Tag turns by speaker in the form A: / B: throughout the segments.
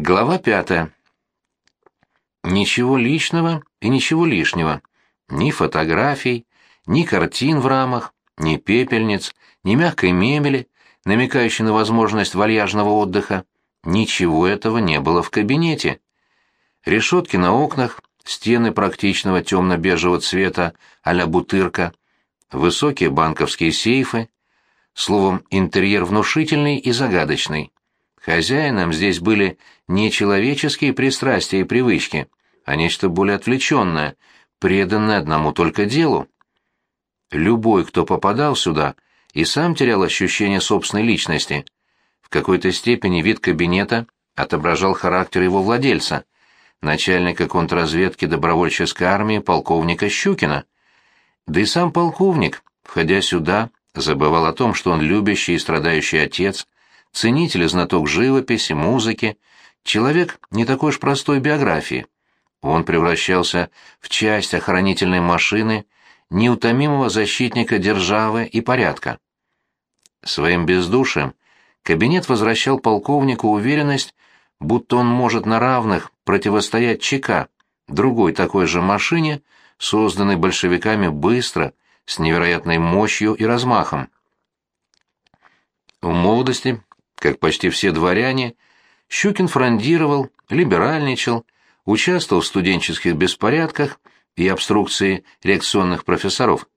A: Глава пятая. Ничего личного и ничего лишнего. Ни фотографий, ни картин в рамах, ни пепельниц, ни мягкой мебели, намекающей на возможность вальяжного отдыха. Ничего этого не было в кабинете. Решетки на окнах, стены практичного темно-бежевого цвета а-ля бутырка, высокие банковские сейфы. Словом, интерьер внушительный и загадочный. Хозяином здесь были не человеческие пристрастия и привычки, а нечто более отвлеченное, преданное одному только делу. Любой, кто попадал сюда, и сам терял ощущение собственной личности. В какой-то степени вид кабинета отображал характер его владельца, начальника контрразведки добровольческой армии полковника Щукина. Да и сам полковник, входя сюда, забывал о том, что он любящий и страдающий отец, ценитель и знаток живописи, музыки, человек не такой уж простой биографии. Он превращался в часть охранительной машины, неутомимого защитника державы и порядка. Своим бездушием кабинет возвращал полковнику уверенность, будто он может на равных противостоять ЧК, другой такой же машине, созданной большевиками быстро, с невероятной мощью и размахом. В молодости, как почти все дворяне, Щукин фрондировал, либеральничал, участвовал в студенческих беспорядках и обструкции реакционных профессоров.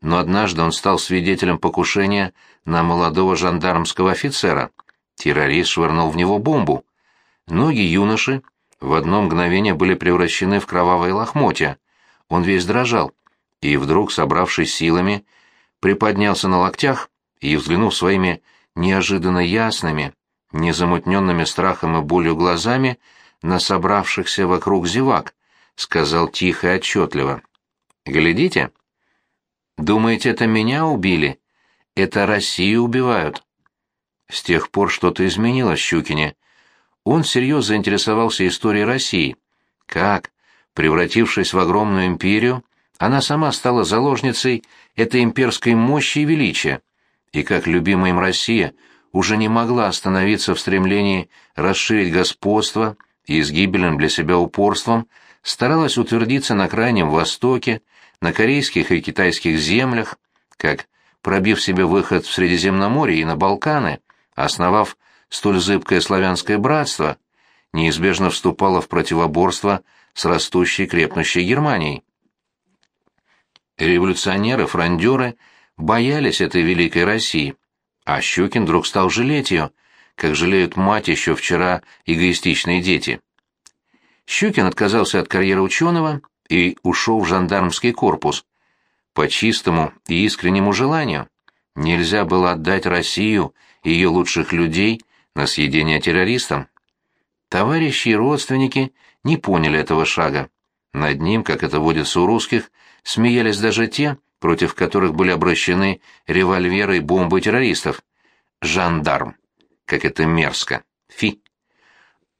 A: Но однажды он стал свидетелем покушения на молодого жандармского офицера. Террорист швырнул в него бомбу. Ноги юноши в одно мгновение были превращены в кровавые лохмотья. Он весь дрожал и вдруг, собравшись силами, приподнялся на локтях и, взглянув своими неожиданно ясными, незамутненными страхом и болью глазами на собравшихся вокруг зевак, сказал тихо и отчетливо. «Глядите? Думаете, это меня убили? Это Россию убивают». С тех пор что-то изменилось в Щукине. Он серьезно заинтересовался историей России. Как, превратившись в огромную империю, она сама стала заложницей этой имперской мощи и величия, и как любимая им Россия уже не могла остановиться в стремлении расширить господство и с гибельным для себя упорством старалась утвердиться на Крайнем Востоке, на корейских и китайских землях, как, пробив себе выход в Средиземноморье и на Балканы, основав столь зыбкое славянское братство, неизбежно вступала в противоборство с растущей крепнущей Германией. Революционеры, фрондеры боялись этой великой России, а Щукин вдруг стал жалеть ее, как жалеют мать еще вчера эгоистичные дети. Щукин отказался от карьеры ученого и ушел в жандармский корпус. По чистому и искреннему желанию. Нельзя было отдать Россию и ее лучших людей на съедение террористам. Товарищи и родственники не поняли этого шага. Над ним, как это водится у русских, смеялись даже те, против которых были обращены револьверы и бомбы террористов. Жандарм. Как это мерзко. Фи.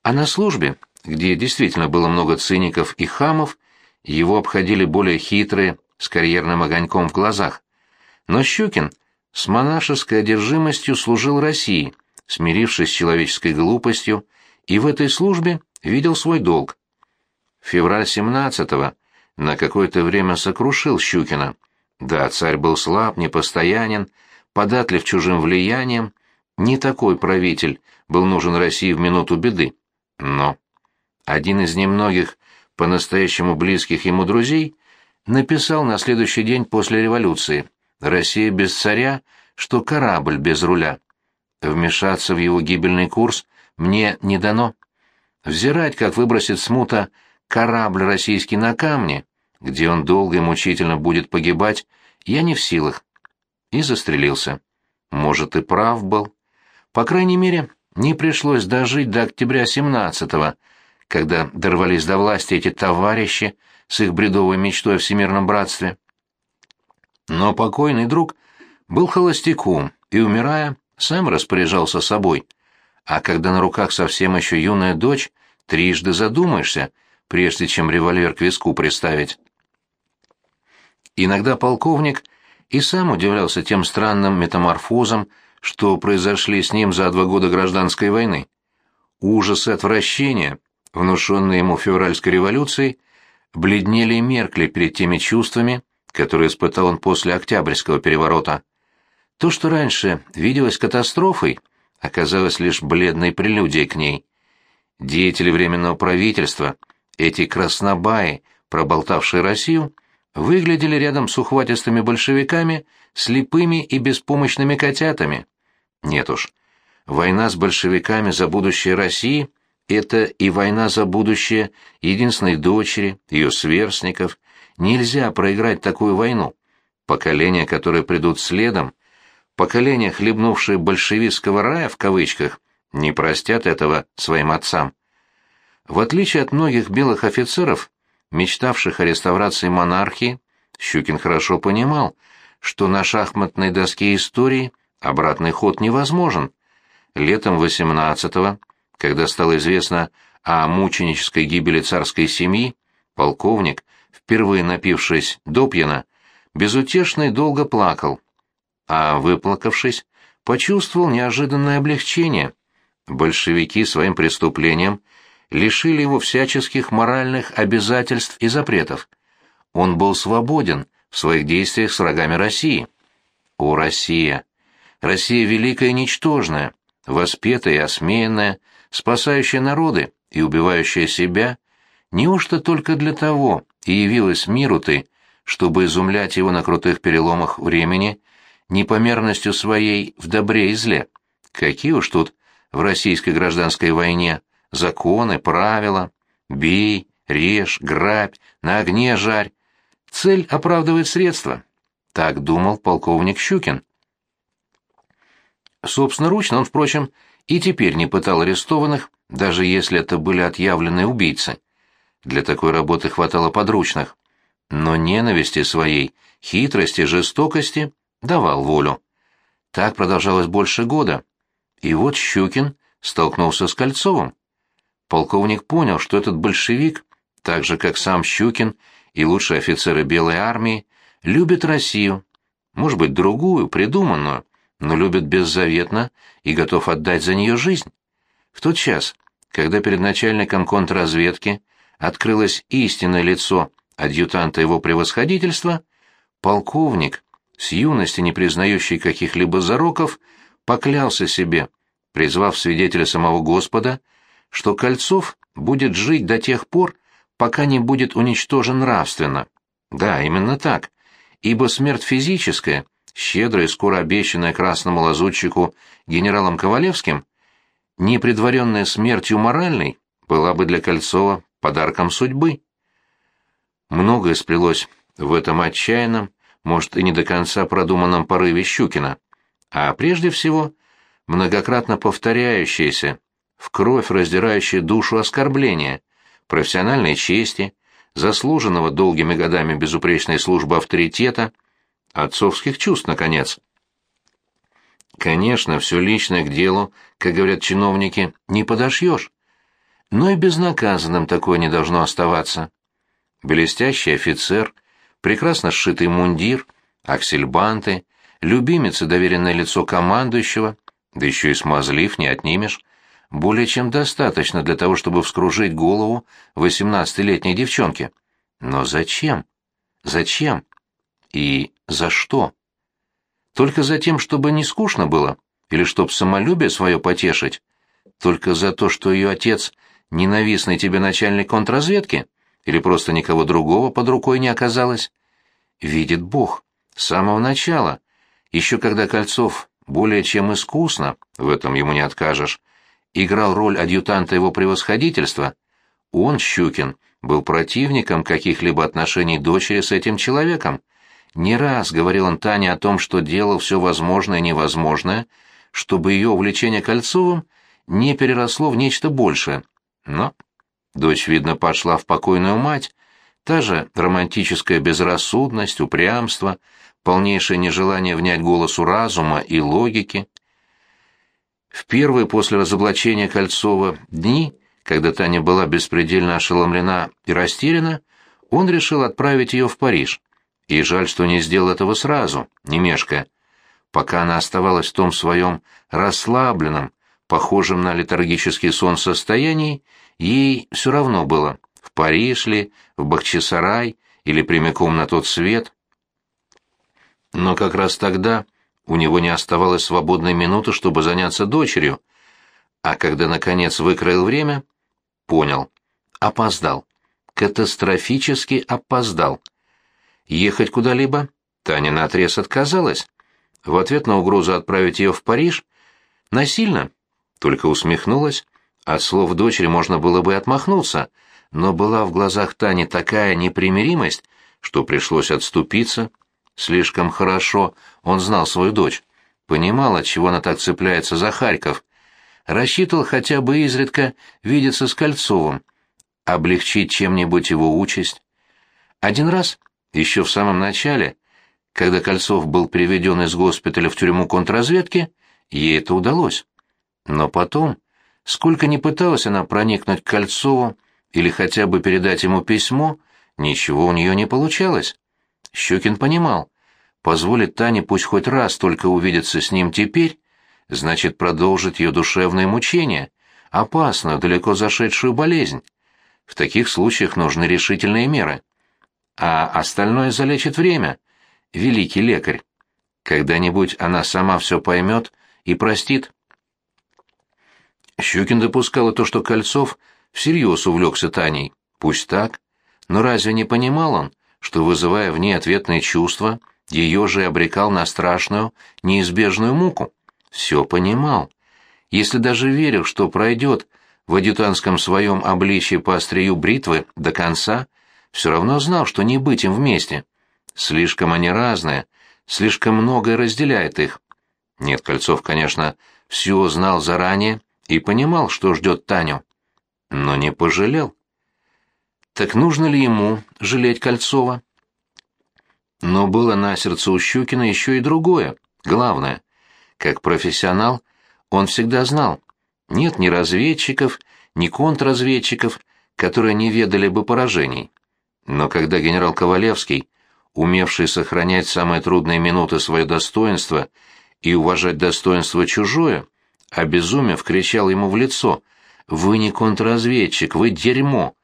A: А на службе, где действительно было много циников и хамов, его обходили более хитрые, с карьерным огоньком в глазах. Но Щукин с монашеской одержимостью служил России, смирившись с человеческой глупостью, и в этой службе видел свой долг. Февраль 17-го на какое-то время сокрушил Щукина. Да, царь был слаб, непостоянен, податлив чужим влиянием, не такой правитель был нужен России в минуту беды. Но один из немногих по-настоящему близких ему друзей написал на следующий день после революции «Россия без царя, что корабль без руля». Вмешаться в его гибельный курс мне не дано. Взирать, как выбросит смута корабль российский на камни, где он долго и мучительно будет погибать, я не в силах. И застрелился. Может, и прав был. По крайней мере, не пришлось дожить до октября 17-го, когда дорвались до власти эти товарищи с их бредовой мечтой о всемирном братстве. Но покойный друг был холостяком и, умирая, сам распоряжался собой. А когда на руках совсем еще юная дочь, трижды задумаешься, прежде чем револьвер к виску приставить. Иногда полковник и сам удивлялся тем странным метаморфозам, что произошли с ним за два года гражданской войны. Ужас и отвращение, внушенные ему февральской революцией, бледнели и меркли перед теми чувствами, которые испытал он после Октябрьского переворота. То, что раньше виделось катастрофой, оказалось лишь бледной прелюдией к ней. Деятели Временного правительства, эти краснобаи, проболтавшие Россию, выглядели рядом с ухватистыми большевиками слепыми и беспомощными котятами. Нет уж, война с большевиками за будущее России — это и война за будущее единственной дочери, ее сверстников. Нельзя проиграть такую войну. Поколения, которые придут следом, поколения, хлебнувшие большевистского рая в кавычках, не простят этого своим отцам. В отличие от многих белых офицеров, мечтавших о реставрации монархии, Щукин хорошо понимал, что на шахматной доске истории обратный ход невозможен. Летом 18-го, когда стало известно о мученической гибели царской семьи, полковник, впервые напившись допьяна, и долго плакал, а, выплакавшись, почувствовал неожиданное облегчение. Большевики своим преступлением лишили его всяческих моральных обязательств и запретов. Он был свободен в своих действиях с врагами России. О, Россия! Россия великая и ничтожная, воспетая и осмеянная, спасающая народы и убивающая себя, неужто только для того и явилась миру ты, чтобы изумлять его на крутых переломах времени непомерностью своей в добре и зле? Какие уж тут в российской гражданской войне законы, правила, бей, режь, грабь, на огне жарь. Цель оправдывает средства. Так думал полковник Щукин. Собственноручно он, впрочем, и теперь не пытал арестованных, даже если это были отъявленные убийцы. Для такой работы хватало подручных. Но ненависти своей, хитрости, жестокости давал волю. Так продолжалось больше года. И вот Щукин столкнулся с Кольцовым. Полковник понял, что этот большевик, так же как сам Щукин и лучшие офицеры Белой армии, любит Россию, может быть, другую, придуманную, но любит беззаветно и готов отдать за нее жизнь. В тот час, когда перед начальником контрразведки открылось истинное лицо адъютанта его превосходительства, полковник, с юности не признающий каких-либо зароков, поклялся себе, призвав свидетеля самого Господа, что Кольцов будет жить до тех пор, пока не будет уничтожен нравственно. Да, именно так. Ибо смерть физическая, щедрая и скоро обещанная красному лазутчику генералом Ковалевским, не предваренная смертью моральной, была бы для Кольцова подарком судьбы. Многое сплелось в этом отчаянном, может, и не до конца продуманном порыве Щукина, а прежде всего многократно повторяющееся, в кровь раздирающее душу оскорбления, профессиональной чести, заслуженного долгими годами безупречной службы авторитета, отцовских чувств, наконец. Конечно, все личное к делу, как говорят чиновники, не подошьешь. Но и безнаказанным такое не должно оставаться. Блестящий офицер, прекрасно сшитый мундир, аксельбанты, любимец и доверенное лицо командующего, да еще и смазлив не отнимешь, более чем достаточно для того, чтобы вскружить голову восемнадцатилетней девчонке. Но зачем? Зачем? И за что? Только за тем, чтобы не скучно было? Или чтоб самолюбие свое потешить? Только за то, что ее отец — ненавистный тебе начальник контрразведки? Или просто никого другого под рукой не оказалось? Видит Бог. С самого начала. Еще когда Кольцов более чем искусно, в этом ему не откажешь, играл роль адъютанта его превосходительства, он, Щукин, был противником каких-либо отношений дочери с этим человеком. Не раз говорил он Тане о том, что делал все возможное и невозможное, чтобы ее увлечение Кольцовым не переросло в нечто большее. Но дочь, видно, пошла в покойную мать, та же романтическая безрассудность, упрямство, полнейшее нежелание внять голосу разума и логики. В первые после разоблачения Кольцова дни, когда Таня была беспредельно ошеломлена и растеряна, он решил отправить ее в Париж. И жаль, что не сделал этого сразу, не мешкая. Пока она оставалась в том своем расслабленном, похожем на летаргический сон состоянии, ей все равно было, в Париж ли, в Бахчисарай или прямиком на тот свет. Но как раз тогда у него не оставалось свободной минуты, чтобы заняться дочерью, а когда, наконец, выкроил время, понял. Опоздал. Катастрофически опоздал. Ехать куда-либо Таня наотрез отказалась. В ответ на угрозу отправить ее в Париж насильно только усмехнулась. От слов дочери можно было бы отмахнуться, но была в глазах Тани такая непримиримость, что пришлось отступиться. Слишком хорошо он знал свою дочь, понимал, чего она так цепляется за Харьков. Рассчитывал хотя бы изредка видеться с Кольцовым, облегчить чем-нибудь его участь. Один раз, еще в самом начале, когда Кольцов был приведен из госпиталя в тюрьму контрразведки, ей это удалось. Но потом, сколько ни пыталась она проникнуть к Кольцову или хотя бы передать ему письмо, ничего у нее не получалось. Щекин понимал, позволит Тане пусть хоть раз только увидеться с ним теперь, значит продолжить ее душевные мучения, опасную, далеко зашедшую болезнь. В таких случаях нужны решительные меры. А остальное залечит время — великий лекарь. Когда-нибудь она сама все поймет и простит. Щукин допускал и то, что Кольцов всерьез увлекся Таней. Пусть так. Но разве не понимал он, что, вызывая в ней ответные чувства, ее же обрекал на страшную, неизбежную муку? Все понимал. Если даже верил, что пройдет в адъютантском своем обличье по острию бритвы до конца, все равно знал, что не быть им вместе. Слишком они разные, слишком многое разделяет их. Нет, Кольцов, конечно, все знал заранее и понимал, что ждет Таню, но не пожалел. Так нужно ли ему жалеть Кольцова? Но было на сердце у Щукина еще и другое, главное. Как профессионал он всегда знал, нет ни разведчиков, ни контрразведчиков, которые не ведали бы поражений. Но когда генерал Ковалевский умевший сохранять самые трудные минуты свое достоинство и уважать достоинство чужое, обезумев, кричал ему в лицо «Вы не контрразведчик, вы дерьмо!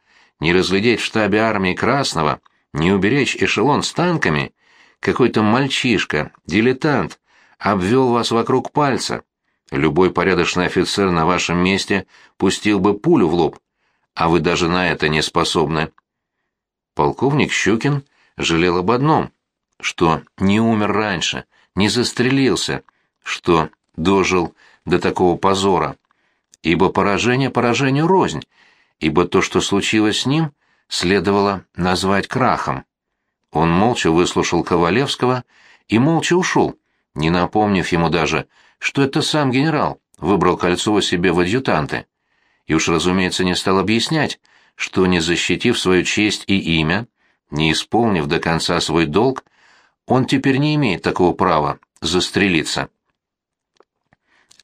A: Не разглядеть в штабе армии Красного, не уберечь эшелон с танками! Какой-то мальчишка, дилетант, обвел вас вокруг пальца. Любой порядочный офицер на вашем месте пустил бы пулю в лоб, а вы даже на это не способны». Полковник Щукин — жалел об одном, что не умер раньше, не застрелился, что дожил до такого позора. Ибо поражение поражению рознь, ибо то, что случилось с ним, следовало назвать крахом. Он молча выслушал Ковалевского и молча ушел, не напомнив ему даже, что это сам генерал выбрал Кольцова себе в адъютанты. И уж, разумеется, не стал объяснять, что, не защитив свою честь и имя, не исполнив до конца свой долг, он теперь не имеет такого права застрелиться.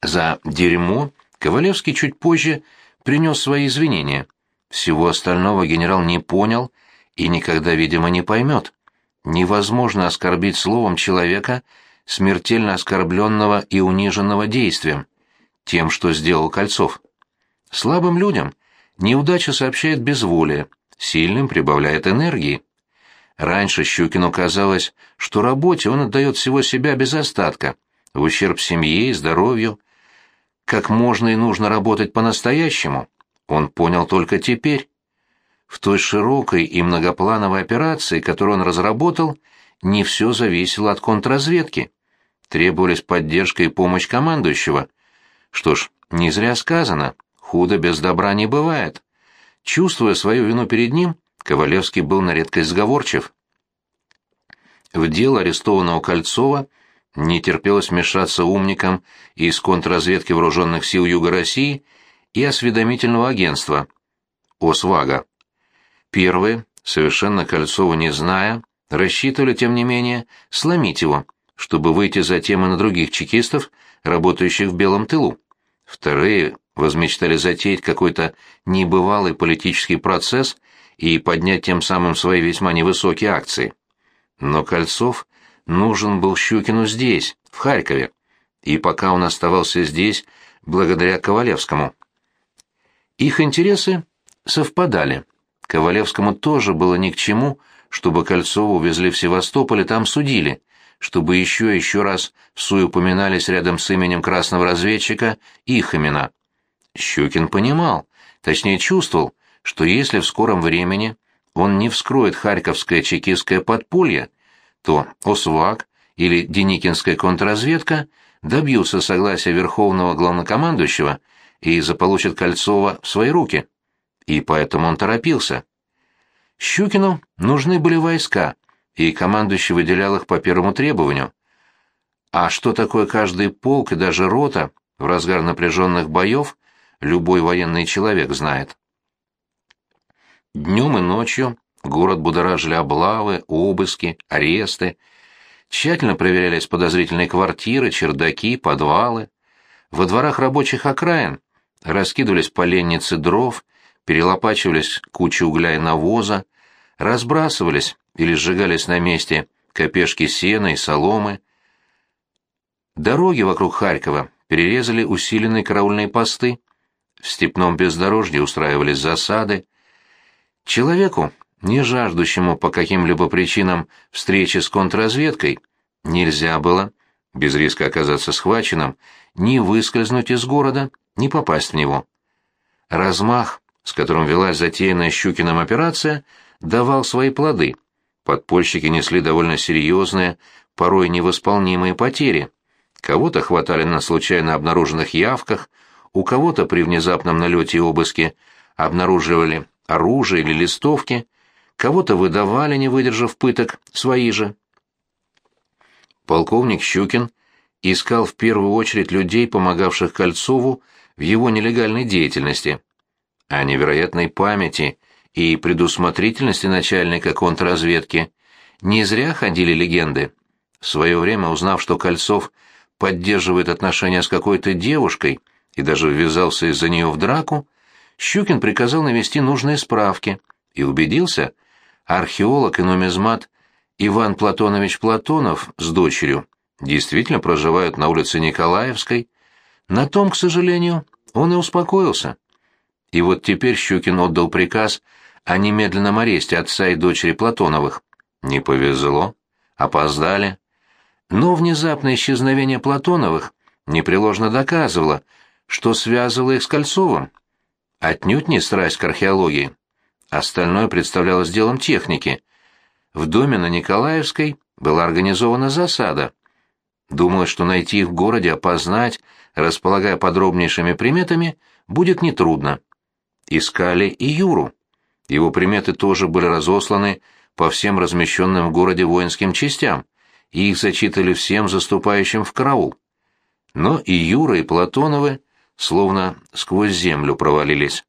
A: За дерьмо Ковалевский чуть позже принес свои извинения. Всего остального генерал не понял и никогда, видимо, не поймет. Невозможно оскорбить словом человека, смертельно оскорбленного и униженного действием, тем, что сделал Кольцов. Слабым людям неудача сообщает безволие, сильным прибавляет энергии. Раньше Щукину казалось, что работе он отдает всего себя без остатка, в ущерб семье и здоровью. Как можно и нужно работать по-настоящему, он понял только теперь. В той широкой и многоплановой операции, которую он разработал, не все зависело от контрразведки. Требовались поддержка и помощь командующего. Что ж, не зря сказано, худо без добра не бывает. Чувствуя свою вину перед ним, Ковалевский был на редкость сговорчив. В дело арестованного Кольцова не терпелось вмешаться умникам из контрразведки вооруженных сил Юга России и осведомительного агентства ОСВАГа. Первые, совершенно Кольцова не зная, рассчитывали, тем не менее, сломить его, чтобы выйти затем и на других чекистов, работающих в белом тылу. Вторые возмечтали затеять какой-то небывалый политический процесс и поднять тем самым свои весьма невысокие акции. Но Кольцов нужен был Щукину здесь, в Харькове, и пока он оставался здесь, благодаря Ковалевскому. Их интересы совпадали. Ковалевскому тоже было ни к чему, чтобы Кольцова увезли в Севастополь и там судили, чтобы еще и еще раз в суе упоминались рядом с именем красного разведчика их имена. Щукин понимал, точнее чувствовал, что если в скором времени он не вскроет харьковское чекистское подполье, то ОСВАК или Деникинская контрразведка добьются согласия Верховного Главнокомандующего и заполучат Кольцова в свои руки. И поэтому он торопился. Щукину нужны были войска, и командующий выделял их по первому требованию. А что такое каждый полк и даже рота в разгар напряженных боев, любой военный человек знает. Днем и ночью город будоражили облавы, обыски, аресты. Тщательно проверялись подозрительные квартиры, чердаки, подвалы. Во дворах рабочих окраин раскидывались поленницы дров, перелопачивались кучи угля и навоза, разбрасывались или сжигались на месте копешки сена и соломы. Дороги вокруг Харькова перерезали усиленные караульные посты. В степном бездорожье устраивались засады. Человеку, не жаждущему по каким-либо причинам встречи с контрразведкой, нельзя было, без риска оказаться схваченным, ни выскользнуть из города, ни попасть в него. Размах, с которым велась затеянная Щукиным операция, давал свои плоды. Подпольщики несли довольно серьезные, порой невосполнимые потери. Кого-то хватали на случайно обнаруженных явках, у кого-то при внезапном налете и обыске обнаруживали оружие или листовки, кого-то выдавали, не выдержав пыток, свои же. Полковник Щукин искал в первую очередь людей, помогавших Кольцову в его нелегальной деятельности. О невероятной памяти и предусмотрительности начальника контрразведки не зря ходили легенды. В свое время, узнав, что Кольцов поддерживает отношения с какой-то девушкой и даже ввязался из-за нее в драку, Щукин приказал навести нужные справки и убедился, археолог и нумизмат Иван Платонович Платонов с дочерью действительно проживают на улице Николаевской. На том, к сожалению, он и успокоился. И вот теперь Щукин отдал приказ о немедленном аресте отца и дочери Платоновых. Не повезло, опоздали. Но внезапное исчезновение Платоновых непреложно доказывало, что связывало их с Кольцовым. Отнюдь не страсть к археологии. Остальное представлялось делом техники. В доме на Николаевской была организована засада. Думалось, что найти их в городе, опознать, располагая подробнейшими приметами, будет нетрудно. Искали и Юру. Его приметы тоже были разосланы по всем размещенным в городе воинским частям, и их зачитали всем заступающим в караул. Но и Юра, и Платоновы словно сквозь землю провалились.